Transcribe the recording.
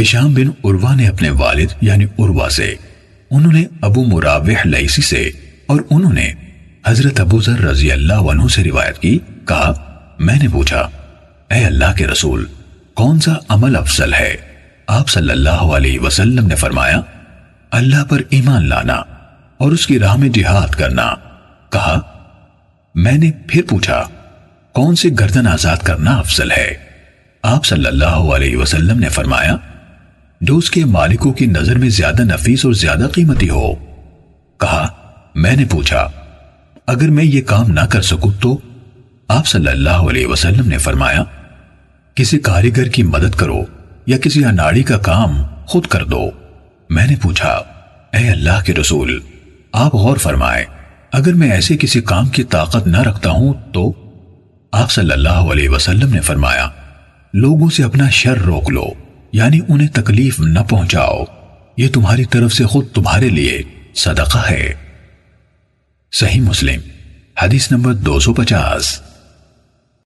ہشام بن عروہ نے اپنے والد یعنی عروہ سے، انہوں نے ابو مراوح لیسی سے اور انہوں نے حضرت ابو ذر رضی اللہ عنہ سے روایت کی، کہا، میں نے پوچھا، اے اللہ کے رسول، کون سا عمل افضل ہے؟ آپ صلی اللہ علیہ وسلم نے فرمایا، اللہ پر ایمان لانا اور اس کی راہ میں جہاد کرنا۔ کہا، میں نے پھر پوچھا، کون سے گردن آزاد کرنا افضل ہے؟ آپ صلی اللہ علیہ وسلم نے فرمایا جو اس کے مالکوں کی نظر میں زیادہ نفیس اور زیادہ قیمتی ہو۔ کہا، میں نے پوچھا، اگر میں یہ کام نہ کر سکوں تو؟ آپ صلی اللہ علیہ وسلم نے فرمایا، کسی کاریگر کی مدد کرو یا کسی اناڑی کا کام خود کر دو۔ میں نے پوچھا، اے اللہ کے رسول، آپ غور فرمائے اگر میں ایسے کسی کام کی طاقت نہ رکھتا ہوں تو؟ آپ صلی اللہ علیہ وسلم نے فرمایا، لوگوں سے اپنا شر روک لو۔ یعنی انہیں تکلیف نہ پہنچاؤ۔ یہ تمہاری طرف سے خود تمہارے لیے صدقہ ہے۔ صحیح مسلم، حدیث نمبر دو سو پچاس۔